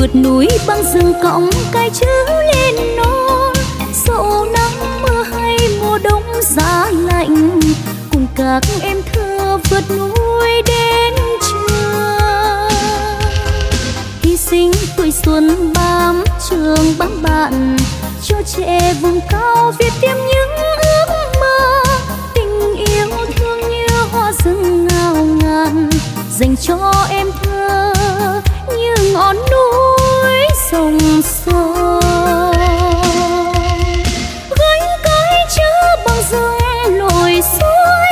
vượt núi băng rừng cõng cái chữ lên non. Dẫu nắng mưa hay mùa đông giá lạnh, cùng các em thơ vượt núi đến trường. Hy sinh tuổi xuân bám trường bám bạn, cho trẻ vùng cao viết tiếp những ước mơ. Tình yêu thương như hoa rừng ngào ngàn, dành cho em thơ như ngọn sông xa gánh cái chớ bằng rừng lội suối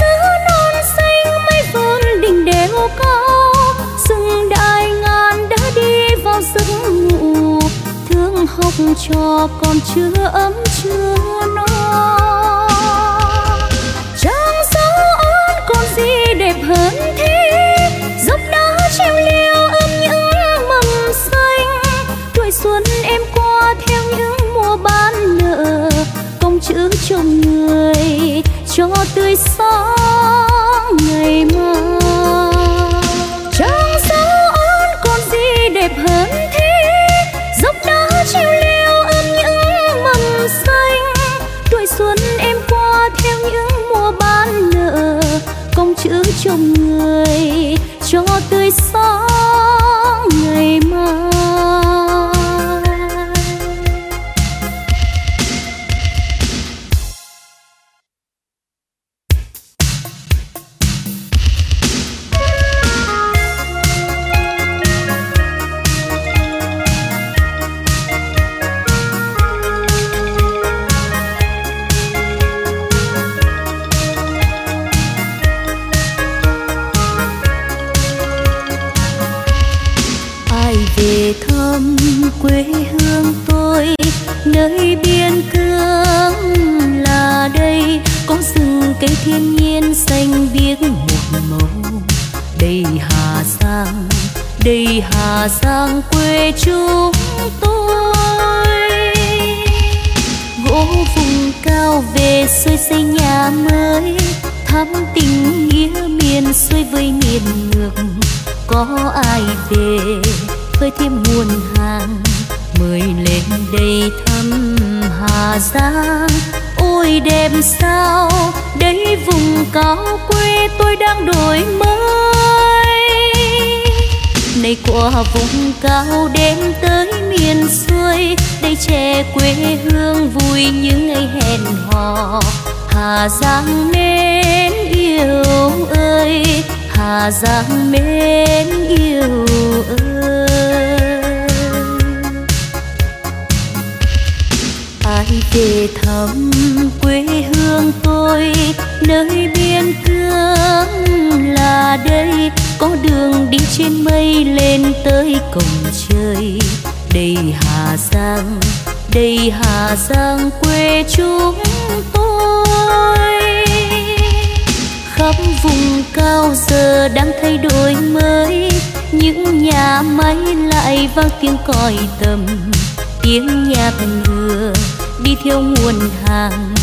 giữa non xanh mây vươn đỉnh đều cao rừng đại ngàn đã đi vào giấc ngủ. Thương học cho còn chưa ấm thiên nhiên xanh biếc một màu. Đây hà giang, đây hà giang quê chúng tôi. Gỗ vùng cao về xuôi xây nhà mới, thắm tình nghĩa miền xuôi với miền ngược. Có ai về với thêm nguồn hàng, mời lên đây thăm hà giang ôi đẹp sao? Đây vùng cao quê tôi đang đổi mới. Này của vùng cao đêm tới miền xuôi, đây trẻ quê hương vui những ngày hẹn hò. Hà giang mến yêu ơi, hà giang mến yêu ơi. Ai về thăm quê hương tôi, nơi biên cương là đây. Có đường đi trên mây lên tới cổng trời. Đây hà giang, đây hà giang quê chúng tôi. Khắp vùng cao giờ đang thay đổi mới. Những nhà máy lại vang tiếng còi tầm, tiếng nhạc ngựa đi theo nguồn hàng.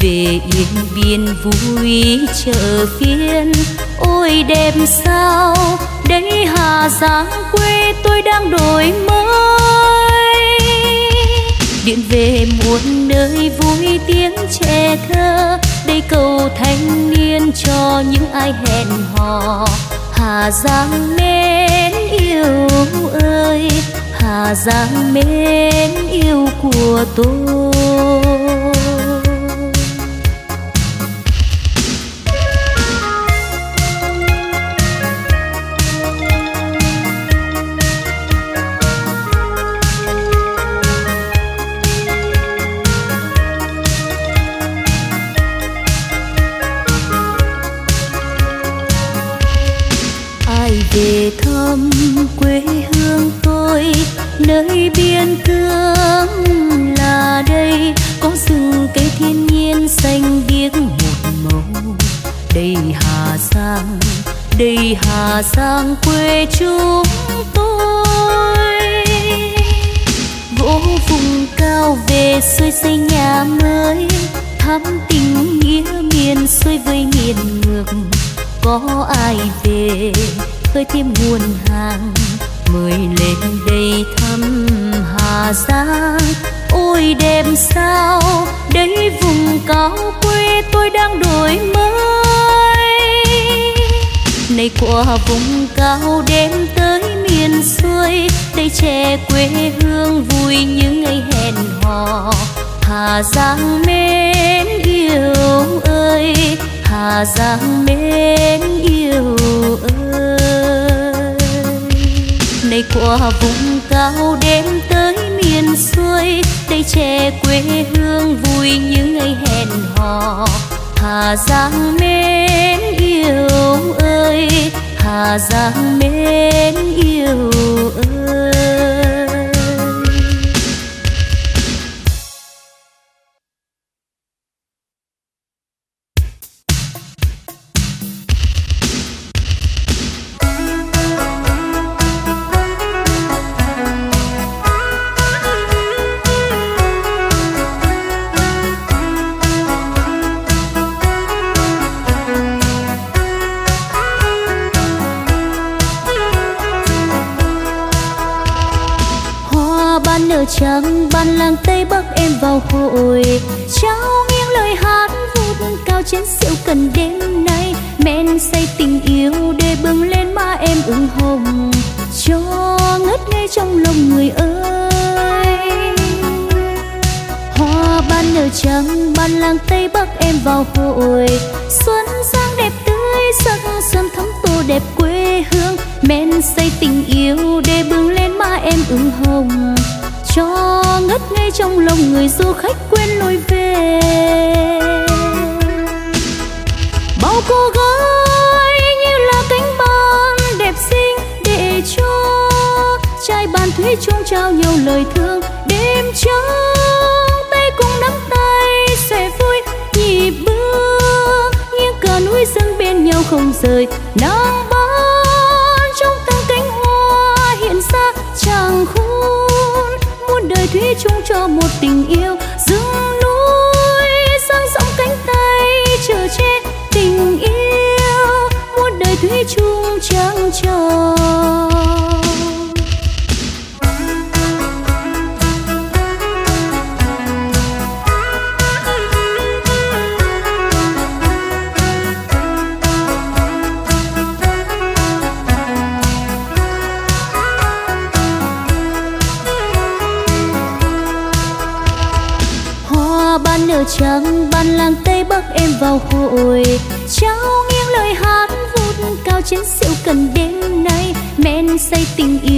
Về yên biên vui chợ phiên. Ôi đẹp sao đây hà giang quê tôi đang đổi mới. Điện về muôn nơi vui tiếng trẻ thơ. Đây cầu thanh niên cho những ai hẹn hò. Hà giang mến yêu ơi hà giang mến yêu của tôi. Hà giang quê chúng tôi. Vỗ vùng cao về xuôi xây nhà mới, thắm tình nghĩa miền xuôi với miền ngược. Có ai về khơi thêm nguồn hàng, mời lên đây thăm hà giang. Ôi đêm sao này vùng cao đêm tới miền xuôi. Đây trẻ quê hương vui như ngày hẹn hò. Hà giang mến yêu ơi, hà giang mến yêu ơi. Này của vùng cao đêm tới miền xuôi, đây trẻ quê hương vui như ngày hẹn hò hà giang mến yêu ơi hà giang mến yêu ơi. Hội trao nghiêng lời hát vút cao trên rượu cần đêm nay. Men say tình yêu để bừng lên má em ửng hồng. Cho ngất ngây trong lòng người ơi. Hoa ban nở trắng, ban làng tây bắc em vào hội. Xuân sang đẹp tươi, sắc xuân thắm tô đẹp quê hương. Men say tình yêu để bừng lên má em ửng hồng cho ngất ngây trong lòng người du khách quên lối về. Bao cô gái như là cánh ban đẹp xinh để cho trai bàn thủy chung trao nhau lời thương. Đêm trắng tay cùng nắm tay xòe vui nhịp bước. Những cờ núi dâng bên nhau không rời, nắng chung cho một tình yêu.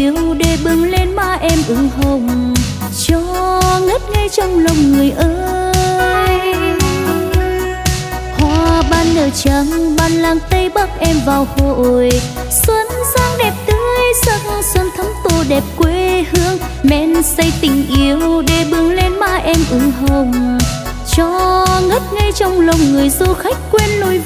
Yêu để bừng lên má em ửng hồng, cho ngất ngây trong lòng người ơi. Hoa ban nở trắng, ban làng tây bắc em vào hội. Xuân sang đẹp tươi, sắc xuân thắm tô đẹp quê hương. Men say tình yêu để bừng lên má em ửng hồng, cho ngất ngây trong lòng người du khách quên lối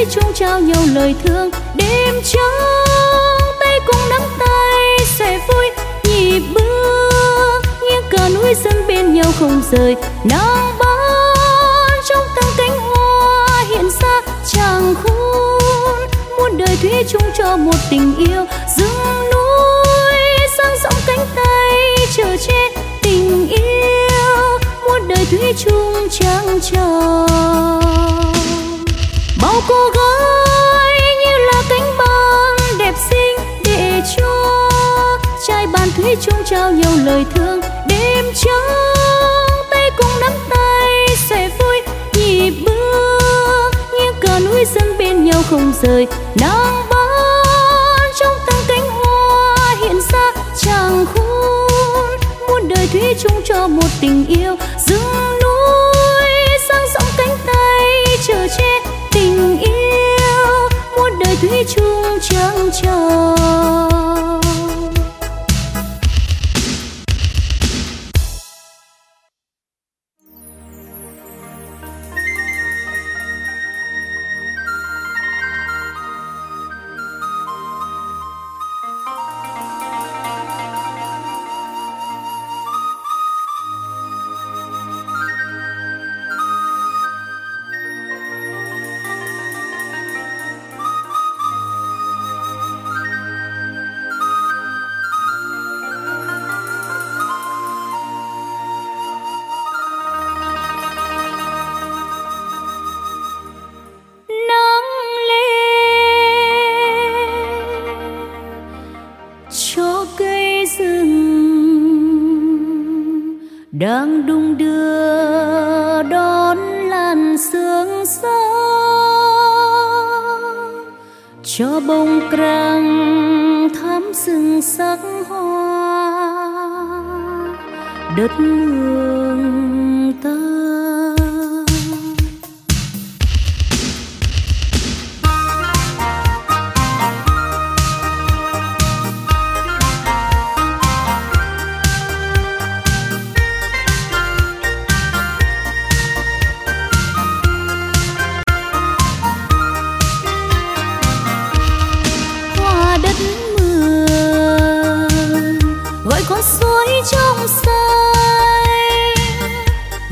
trai chung trao nhau lời thương. Đêm trắng tay cùng nắm tay, sẽ vui nhịp bước. Như cả núi dâng bên nhau không rời, nắng ban trong tăng cánh hoa hiện ra chàng khôn đời thủy chung cho một tình yêu, rừng núi sang rộng cánh tay chờ che tình yêu. Muôn đời thủy chung trăng chờ cô gái như là cánh băng đẹp xinh để cho trai bàn thủy chung trao nhau lời thương. Đêm trắng, tay cùng nắm tay sẽ vui nhịp bước như cờ núi dâng bên nhau không rời. Nắng ban trong tăng cánh hoa hiện ra, chàng khôn, muôn đời thủy chung cho một tình yêu.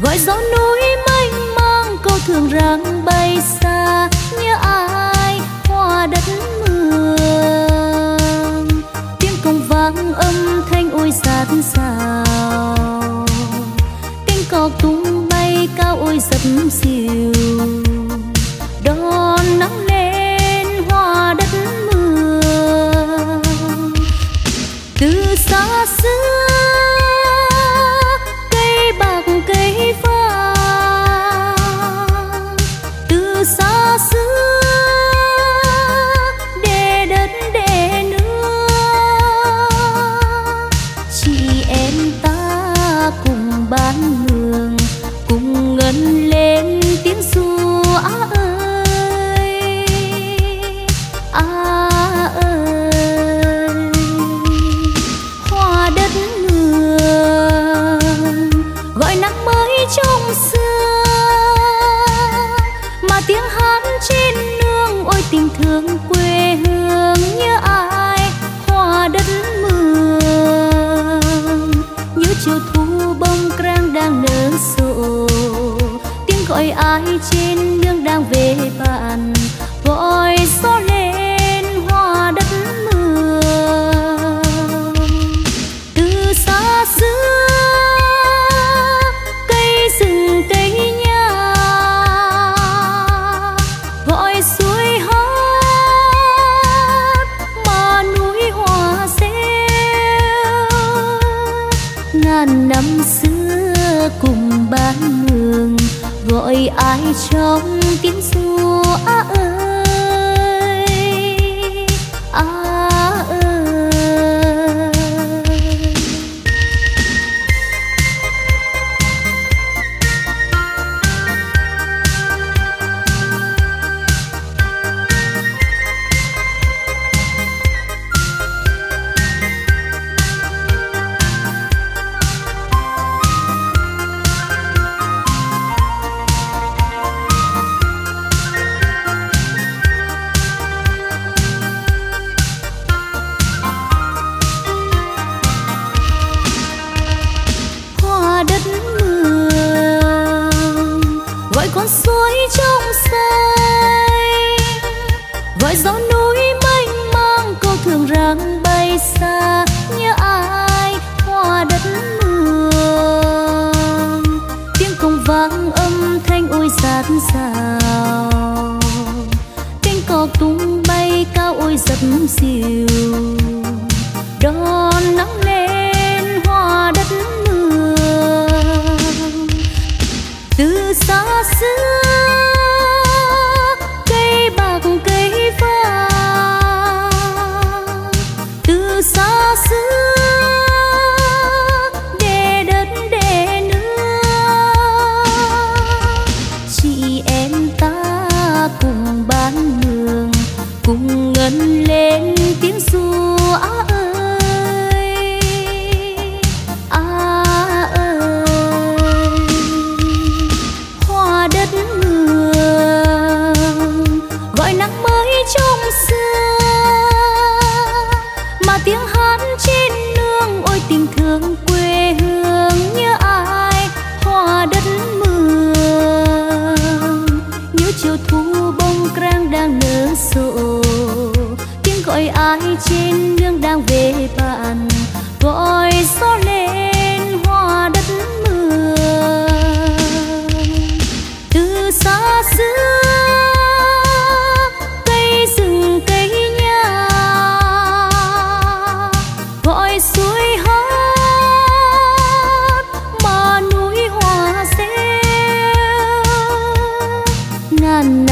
Gọi gió núi mênh mang, câu thường rằng bay xa nhớ ai hoa đất mường. Tiếng cồng vang âm thanh ôi sạt sào cánh cò tung bay cao ôi giật dìu đón nắng lên hoa đất mường. Từ xa xưa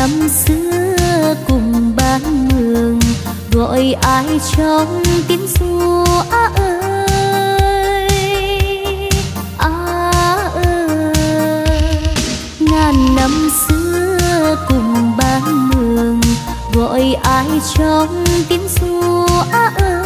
năm xưa cùng bán mường gọi ai trong tiếng ru á ơi á ơi. Ngàn năm xưa cùng bán mường gọi ai trong tiếng ru á ơi.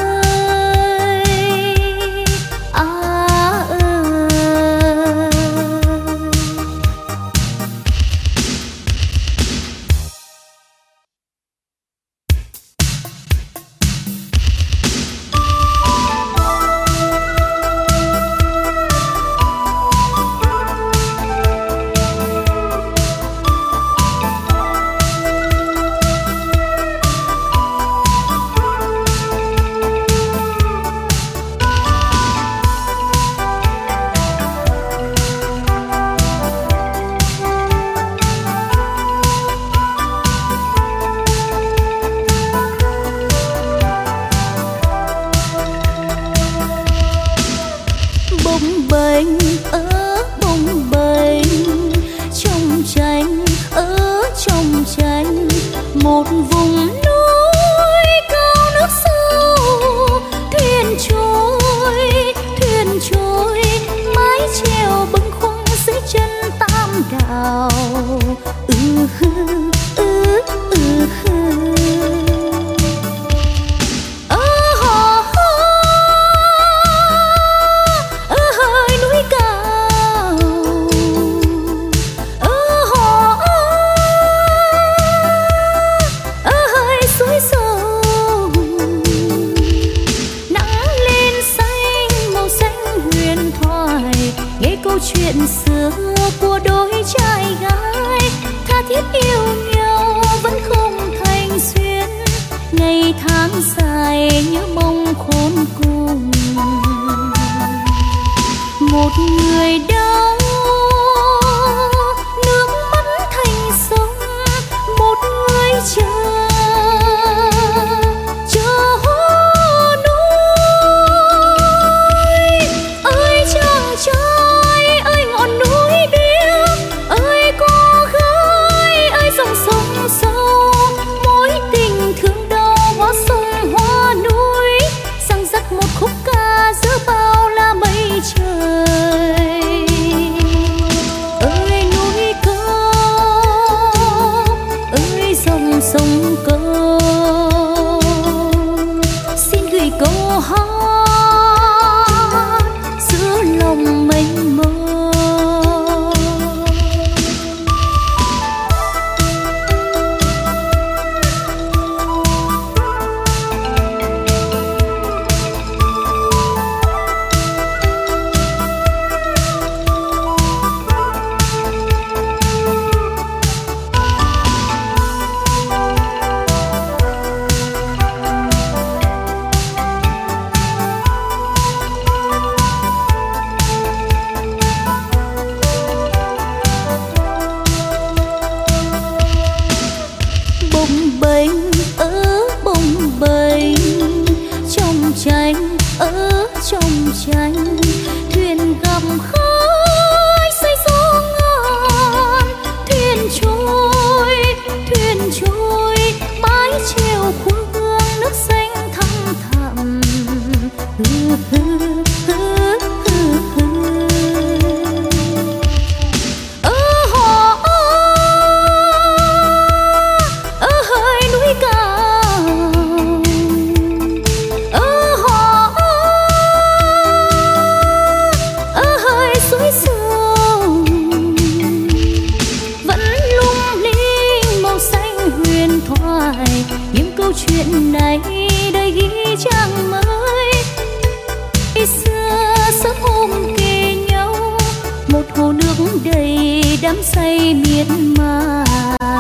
Biết mà. miệt mài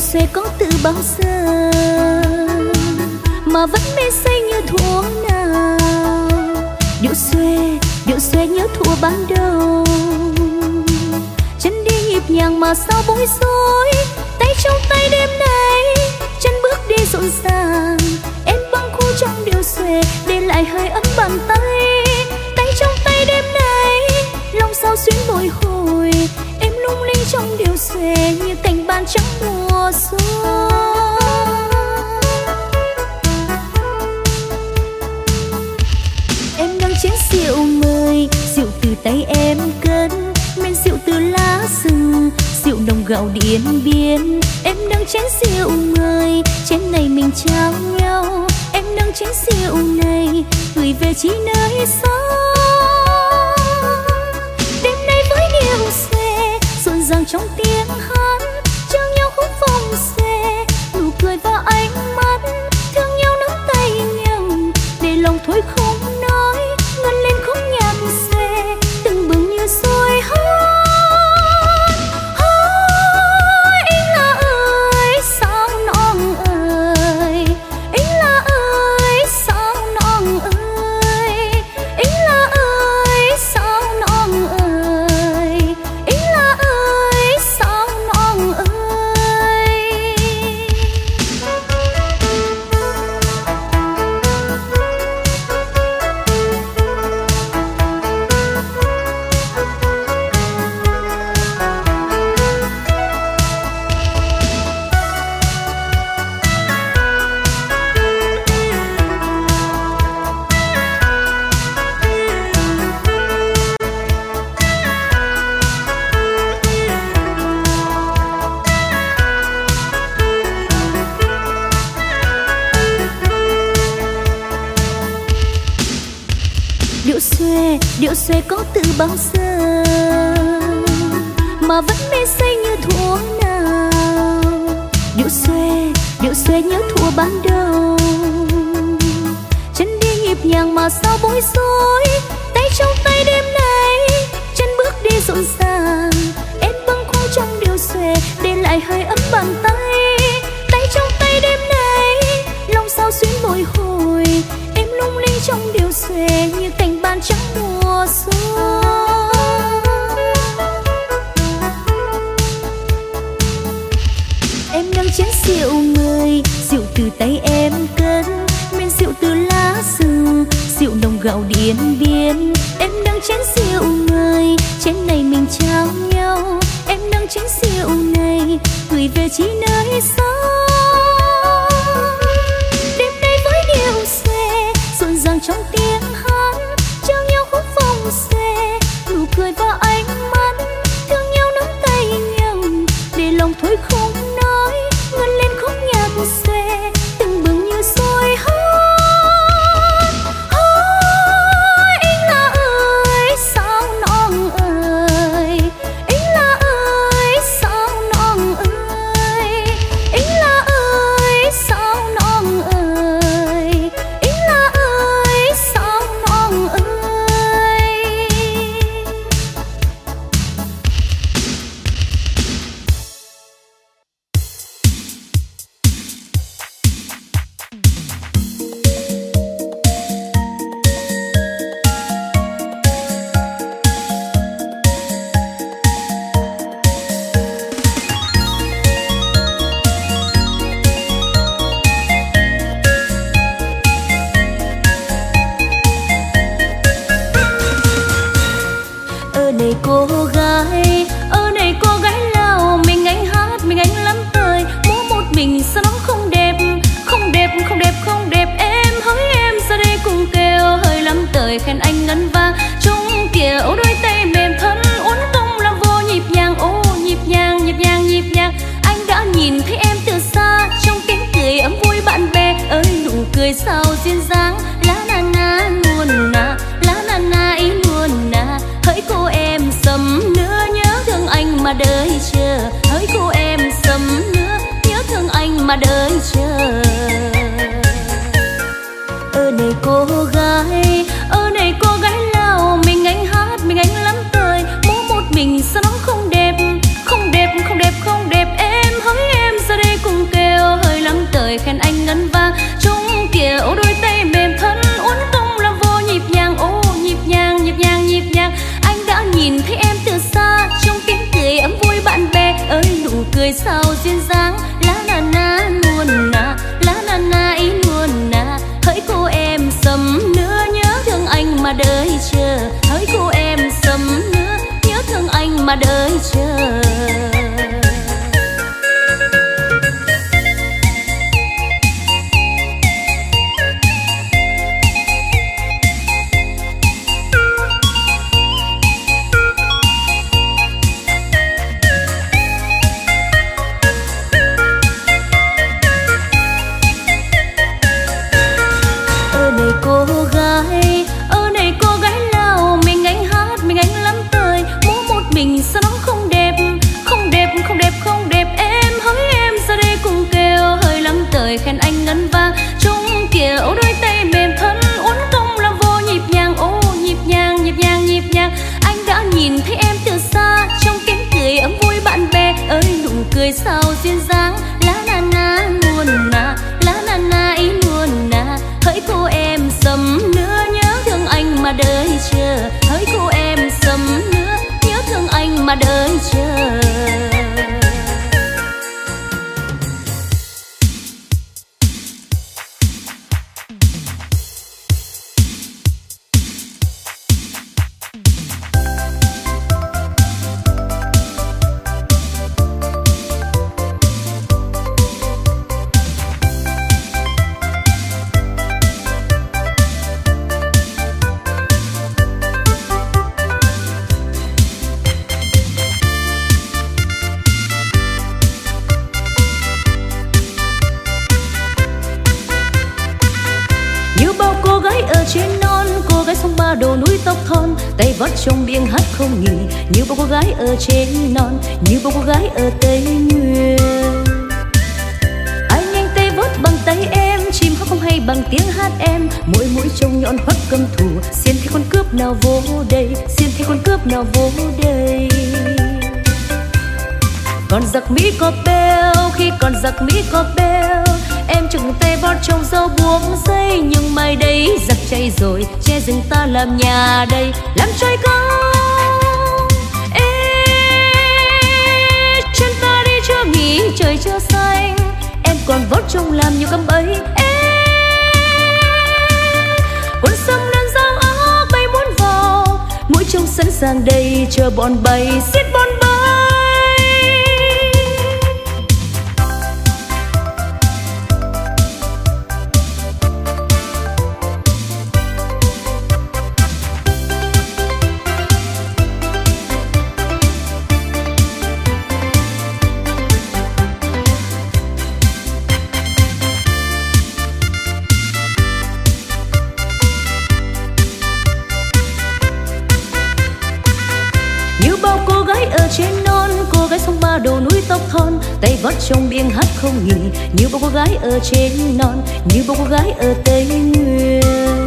xuê điệu xuê có từ bao giờ mà vẫn mê say như thuở nào? Điệu xuê điệu xuê nhớ thuở ban đầu. Chân đi nhịp nhàng mà sao bối rối? Tay trong tay đêm nay, chân bước đi rộn ràng. Em băng khu trong điệu xuê để lại hơi ấm bàn tay. Tay trong tay đêm nay, lòng sao xuyến bồi hồi. Em lung linh trong điệu xuê như cành trắng mùa xuân em nâng chén rượu mời, rượu từ tay em cân men rượu từ lá rừng rượu nồng gạo điện biên em nâng chén rượu mời, chén này mình trao nhau. Em nâng chén rượu này, gửi về chi nơi xa xuê điệu có từ bao giờ mà vẫn mê say như thuở nào điệu xuê điệu xuê nhớ thuở ban đầu. Chân đi nhịp nhàng mà sao bối rối? Tay trong tay đêm nay, chân bước đi rộn ràng. Em bâng khuâng trong điệu xuê để lại hơi ấm bàn tay. Gạo điện biên em đang chén rượu mời trên này mình trao này cô gái, ở này cô gái nào? Mình anh hát, mình anh lắm tơi múa một mình sao nó không đẹp không đẹp không đẹp không đẹp. Em hỡi em ra đây cùng kêu hơi lắm tơi khen anh ngân đời đợi chờ hỡi cô em sầm nước nhớ thương anh mà đợi chờ đời đợi chờ trong biển hát không nghỉ. Như bao cô gái ở trên non, như bao cô gái ở tây nguyên. Anh nhanh tay vót bằng tay em, chim hót không hay bằng tiếng hát em. Mỗi mũi trông nhọn hoắt cầm thủ xiên thấy con cướp nào vô đây, xiên thấy con cướp nào vô đây. Còn giặc mỹ có beo, khi còn giặc mỹ có beo chừng tay bót trong dâu buông dây, nhưng mai đây giặc chạy rồi, che rừng ta làm nhà đây. Làm trai cao ê, chân ta đi chưa nghỉ, trời chưa xanh. Em còn vót trong làm nhiều cắm bẫy ê. Quân sông đang giang áo bay muốn vào, mũi trông sẵn sàng đây chờ bọn bay. Xiết bọn bay thon tay vót trong biên hát không nghỉ. Như bao cô gái ở trên non, như bao cô gái ở tây nguyên.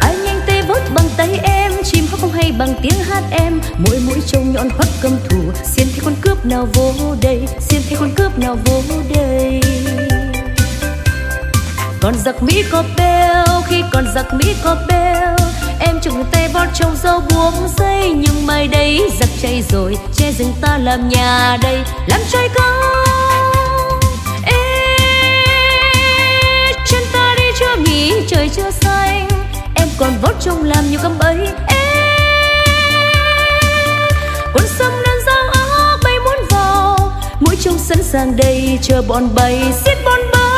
Anh nhanh tay vót bằng tay em, chim hót không hay bằng tiếng hát em. Mỗi mũi trông nhọn khoác cầm thủ xiên thấy con cướp nào vô đây, xiên thấy con cướp nào vô đây. Còn giặc mỹ có beo khi còn giặc mỹ có beo em chụp tay vót trong dâu buông dây, nhưng mai đây giặc chạy rồi che rừng ta làm nhà đây, làm trai cao. Ê chân ta đi chưa nghỉ, trời chưa xanh. Em còn vót trong làm nhiều cắm bẫy. Ê con sông đang giao áo bay muốn vào. Mũi trông sẵn sàng đây, chờ bọn bay xiết bọn bay.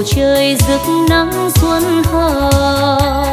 Bầu trời rực nắng xuân hồng.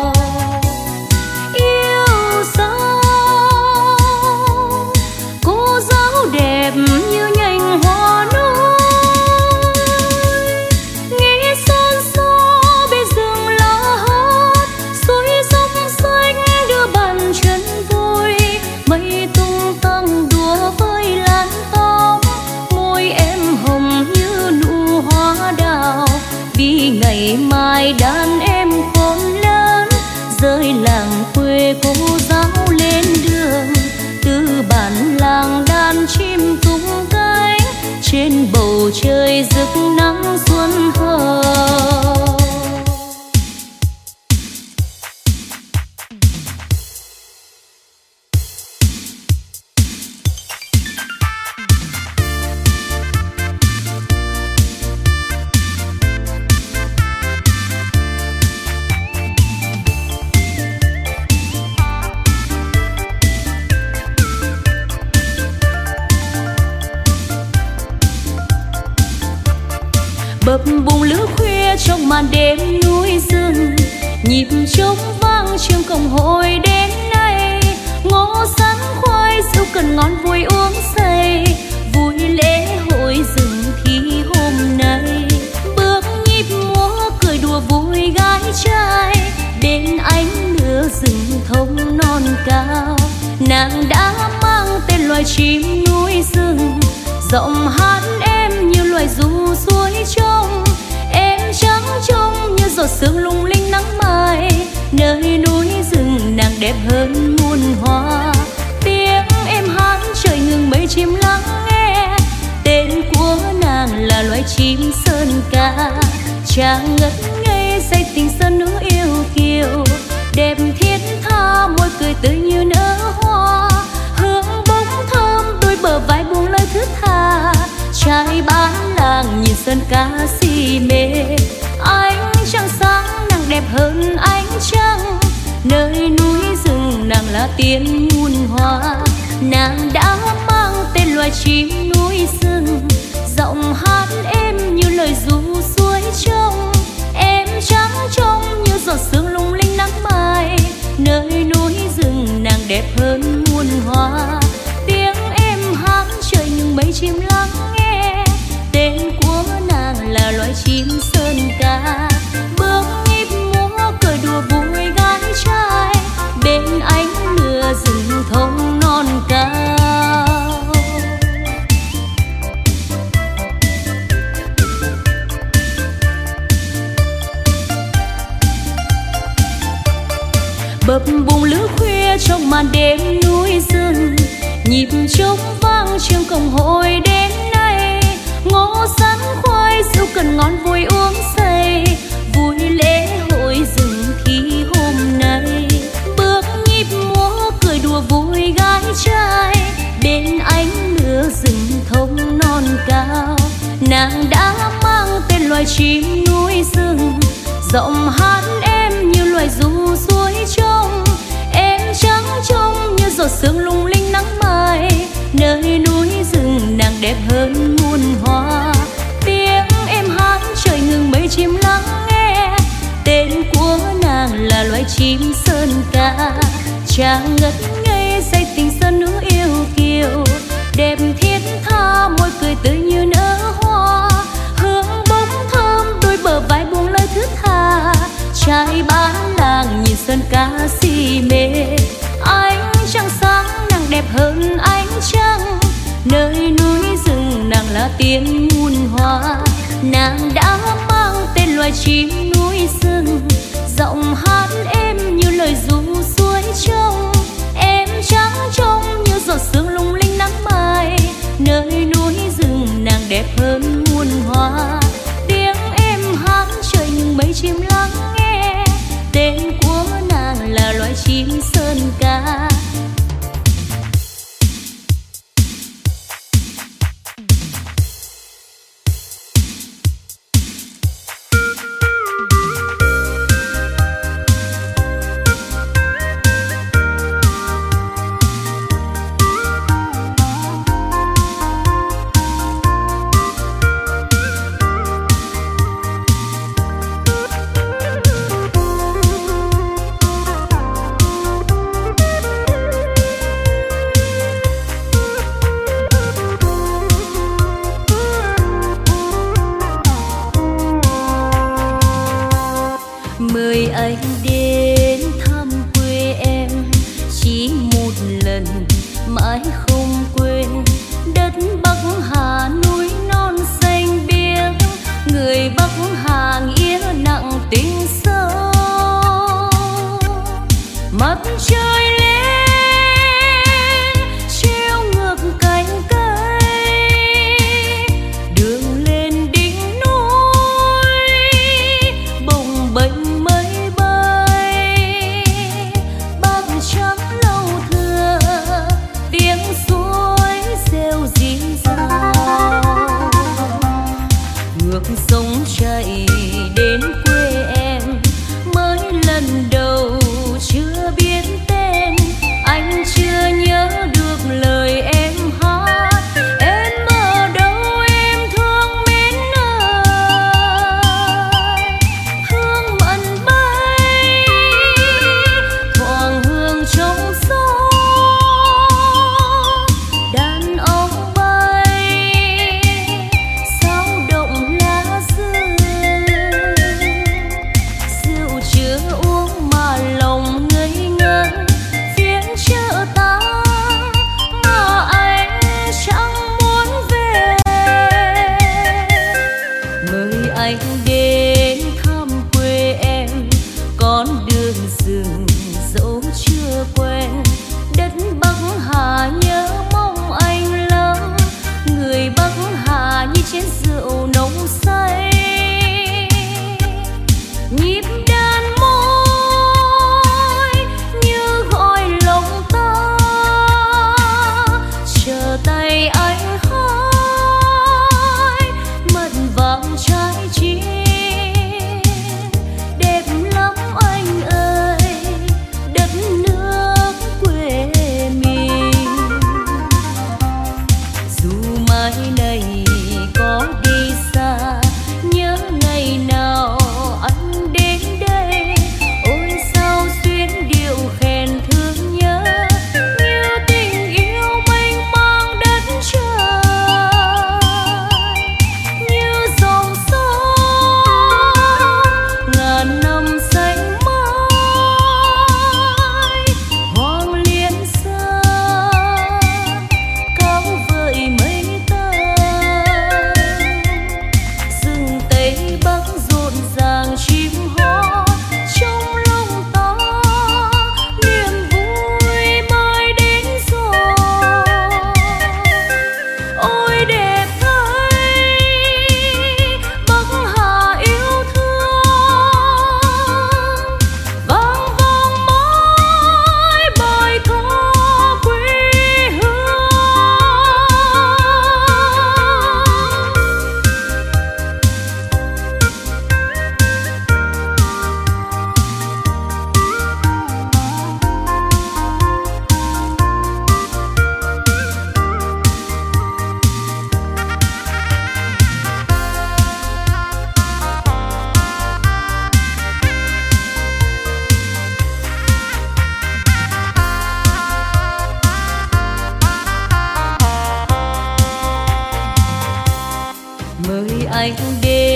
anh đến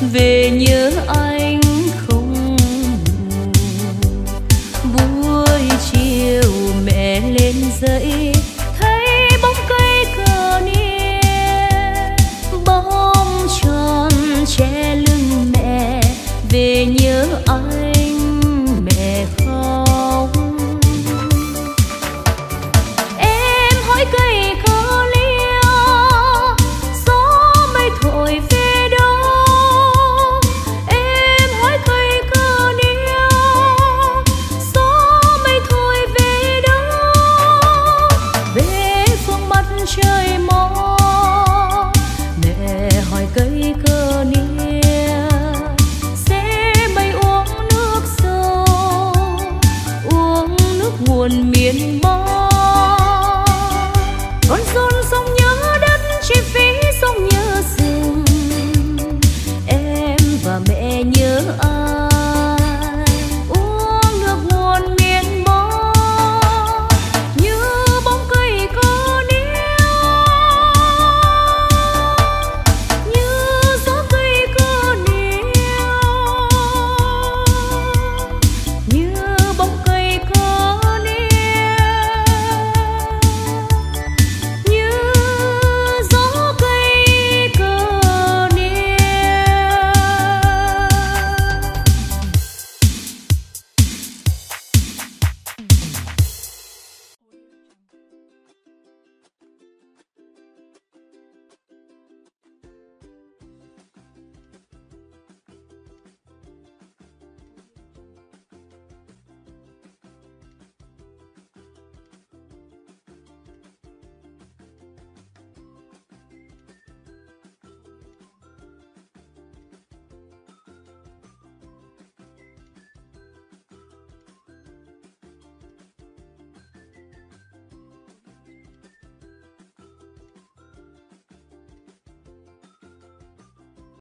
về nhớ